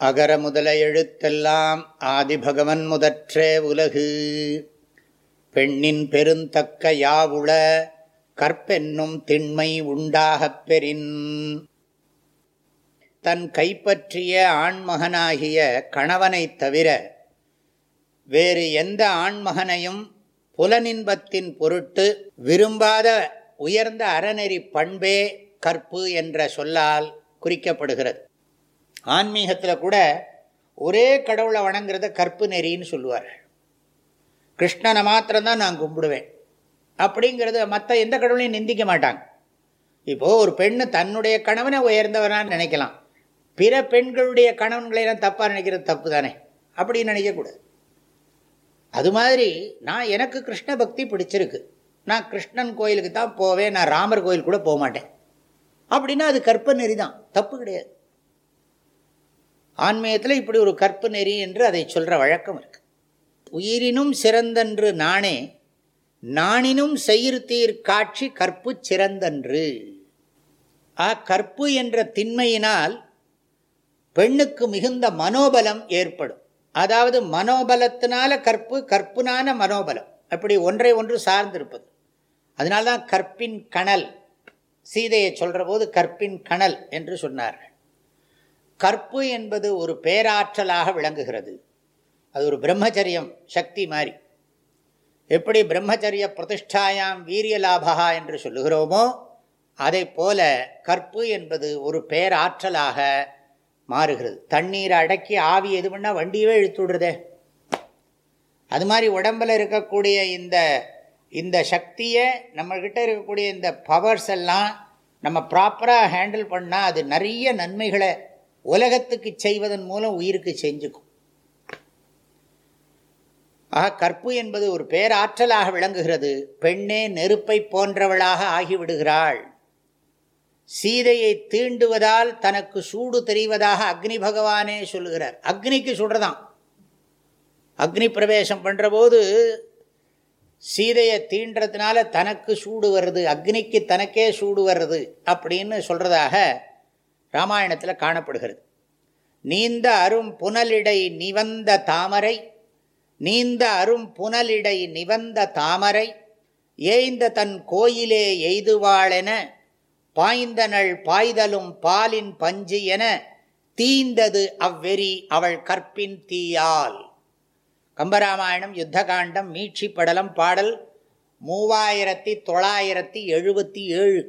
அகர முதல எழுத்தெல்லாம் ஆதிபகவன் முதற்றே உலகு. பெண்ணின் பெருந்தக்க யாவுள கற்பென்னும் திண்மை உண்டாகப் பெறின். தன் கைப்பற்றிய ஆண்மகனாகிய கணவனைத் தவிர வேறு எந்த ஆண்மகனையும் புலனின்பத்தின் பொருட்டு விரும்பாத உயர்ந்த அறநெறி பண்பே கற்பு என்ற சொல்லால் குறிக்கப்படுகிறது. ஆன்மீகத்தில் கூட ஒரே கடவுளை வணங்குறத கற்பு நெறின்னு சொல்லுவார் கிருஷ்ணனை மாத்திரம்தான் நான் கும்பிடுவேன். அப்படிங்கிறது மற்ற எந்த கடவுளையும் நிந்திக்க மாட்டாங்க. இப்போது ஒரு பெண்ணு தன்னுடைய கணவனை உயர்ந்தவனான்னு நினைக்கலாம். பிற பெண்களுடைய கணவன்களையெல்லாம் தப்பாக நினைக்கிறது தப்பு தானே அப்படின்னு நினைக்கக்கூடாது. அது மாதிரி நான் எனக்கு கிருஷ்ண பக்தி பிடிச்சிருக்கு. நான் கிருஷ்ணன் கோயிலுக்கு தான் போவேன். நான் ராமர் கோயில் கூட போக மாட்டேன். அப்படின்னா அது கற்ப நெறி தான் தப்பு கிடையாது. ஆன்மீகத்தில் இப்படி ஒரு கற்பு நெறி என்று அதை சொல்கிற வழக்கம் இருக்கு. உயிரினும் சிறந்தன்று நானே நானினும் செயிர்த்தீர் காட்சி கற்பு சிறந்தன்று. ஆ கற்பு என்ற திண்மையினால் பெண்ணுக்கு மிகுந்த மனோபலம் ஏற்படும். அதாவது மனோபலத்தினால கற்பு கற்புனான மனோபலம். அப்படி ஒன்றை ஒன்று சார்ந்திருப்பது. அதனால்தான் கற்பின் கணல் சீதையை சொல்கிற போது கற்பின் கணல் என்று சொன்னார்கள். கற்பு என்பது ஒரு பேராற்றலாக விளங்குகிறது. அது ஒரு பிரம்மச்சரியம் சக்தி மாதிரி எப்படி பிரம்மச்சரிய பிரதிஷ்டாயாம் வீரிய லாபகா என்று சொல்லுகிறோமோ அதை போல கற்பு என்பது ஒரு பேராற்றலாக மாறுகிறது. தண்ணீரை அடக்கி ஆவி எது பண்ணால் வண்டியவே இழுத்து விடுறதே. அது மாதிரி உடம்பில் இருக்கக்கூடிய இந்த இந்த சக்தியை நம்மக்கிட்ட இருக்கக்கூடிய இந்த பவர்ஸ் எல்லாம் நம்ம ப்ராப்பராக ஹேண்டில் பண்ணால் அது நிறைய நன்மைகளை உலகத்துக்கு செய்வதன் மூலம் உயிருக்கு செஞ்சுக்கும். ஆக கற்பு என்பது ஒரு பேராற்றலாக விளங்குகிறது. பெண்ணே நெருப்பை போன்றவளாக ஆகிவிடுகிறாள். சீதையை தீண்டுவதால் தனக்கு சூடு தெரிவதாக அக்னி பகவானே சொல்கிறார் அக்னிக்கு சுடுறதான் அக்னி பிரவேசம் பண்ணுறபோது சீதையை தீண்டுறதுனால தனக்கு சூடு வருது. அக்னிக்கு தனக்கே சூடு வருது அப்படின்னு சொல்கிறதாக ராமாயணத்தில் காணப்படுகிறது. நீந்த அரும் புனலிடை நிவந்த தாமரை நீந்த அரும் புனலிடை நிவந்த தாமரை ஏய்ந்த தன் கோயிலே எய்துவாளென பாய்ந்தனள் பாய்தலும் பாலின் பஞ்சு என தீந்தது அவ்வெறி அவள் கற்பின் தீயால். கம்பராமாயணம் யுத்தகாண்டம் மீட்சி படலம் பாடல் மூவாயிரத்தி தொள்ளாயிரத்தி எழுபத்தி ஏழு.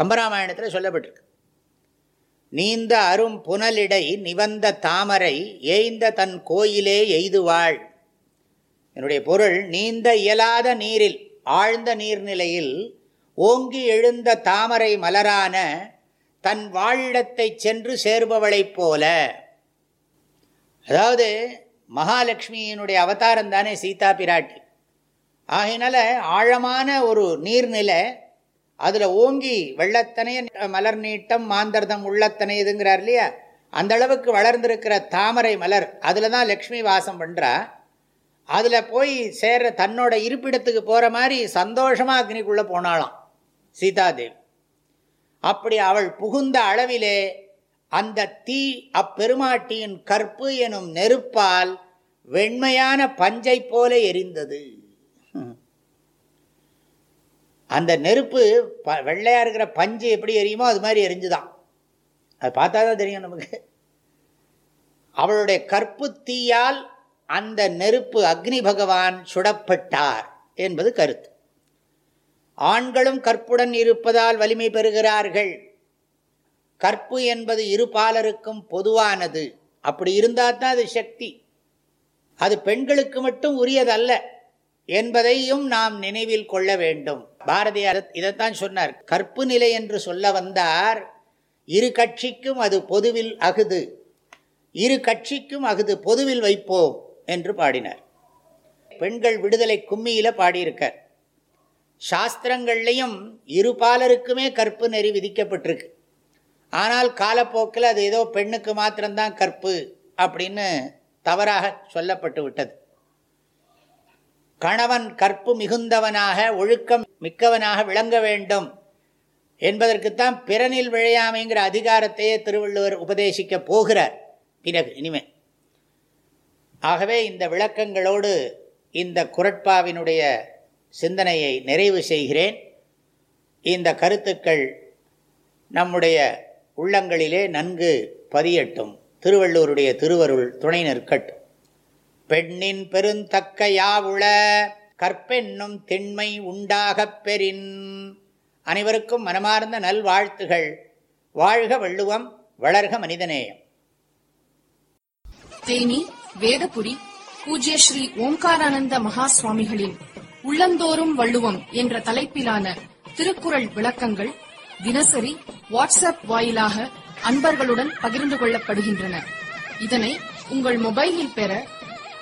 கம்பராமாயணத்தில் சொல்லப்பட்டிருக்கு. நீந்த அரும் புனலிடை நிவந்த தாமரை ஏய்ந்த தன் கோயிலே எய்துவாள். என்னுடைய பொருள் நீந்த இயலாத நீரில் ஆழ்ந்த நீர்நிலையில் ஓங்கி எழுந்த தாமரை மலரான தன் வாழிடத்தை சென்று சேர்பவளைப் போல. அதாவது மகாலட்சுமியினுடைய அவதாரம் தானே சீதா பிராட்டி. ஆகையினால ஆழமான ஒரு நீர்நிலை அதில் ஓங்கி வெள்ளத்தனைய மலர் நீட்டம் மாந்தர்தம் உள்ளத்தனை இதுங்கிறார் இல்லையா? அந்த அளவுக்கு வளர்ந்திருக்கிற தாமரை மலர். அதில் தான் லக்ஷ்மி வாசம் பண்ணுறா அதில் போய் சேர்ற தன்னோட இருப்பிடத்துக்கு போகிற மாதிரி சந்தோஷமாக அக்னிக்குள்ளே போனாலாம் சீதாதேவி. அப்படி அவள் புகுந்த அளவிலே அந்த தீ அப்பெருமாட்டியின் கற்பு எனும் நெருப்பால் வெண்மையான பஞ்சை போல எரிந்தது. அந்த நெருப்பு ப வெள்ளையாக இருக்கிற பஞ்சு எப்படி எரியுமோ அது மாதிரி எரிஞ்சுதான். அது பார்த்தா தான் தெரியும் நமக்கு. அவளுடைய கற்பு தீயால் அந்த நெருப்பு அக்னி பகவான் சுடப்பட்டார் என்பது கருத்து. ஆண்களும் கற்புடன் இருப்பதால் வலிமை பெறுகிறார்கள். கற்பு என்பது இரு பாலருக்கும் பொதுவானது. அப்படி இருந்தால் தான் அது சக்தி. அது பெண்களுக்கு மட்டும் உரியதல்ல. என்பதையும் நாம் நினைவில் கொள்ள வேண்டும். பாரதியார் இதைத்தான் சொன்னார். கற்பு நிலை என்று சொல்ல வந்தார். இரு கட்சிக்கும் அது பொதுவில் அகுது இரு கட்சிக்கும் அகுது பொதுவில் வைப்போம் என்று பாடினார். பெண்கள் விடுதலை கும்மியில பாடியிருக்கார். சாஸ்திரங்கள்லையும் இரு பாலருக்குமே கற்பு நெறி விதிக்கப்பட்டிருக்கு. ஆனால் காலப்போக்கில் அது ஏதோ பெண்ணுக்கு மாத்திரம்தான் கற்பு அப்படின்னு தவறாக சொல்லப்பட்டு விட்டது. கணவன் கற்பு மிகுந்தவனாக ஒழுக்கம் மிக்கவனாக விளங்க வேண்டும் என்பதற்குத்தான் பிறனில் விழையாமைங்கிற அதிகாரத்தையே திருவள்ளுவர் உபதேசிக்க போகிறார். பிறகு இனிமே. ஆகவே இந்த விளக்கங்களோடு இந்த குரட்பாவினுடைய சிந்தனையை நிறைவு செய்கிறேன். இந்த கருத்துக்கள் நம்முடைய உள்ளங்களிலே நன்கு பதியட்டும். திருவள்ளூருடைய திருவருள் துணை நிற்கட்டும் பெண்ணின் பெருந்தக்க யாவுள கற்பென்னும் திண்மை உண்டாகப் பெறின். அனைவருக்கும் மனமார்ந்த நல்வாழ்த்துகள். வாழ்க வள்ளுவம் வளர்க மனிதநேயம். தேனி வேதபுரி பூஜ்ய ஸ்ரீ ஓம்காரானந்த மகா சுவாமிகளின் உள்ளந்தோறும் வள்ளுவம் என்ற தலைப்பிலான திருக்குறள் விளக்கங்கள் தினசரி வாட்ஸ்அப் வாயிலாக அன்பர்களுடன் பகிர்ந்து கொள்ளப்படுகின்றன. இதனை உங்கள் மொபைலில் பெற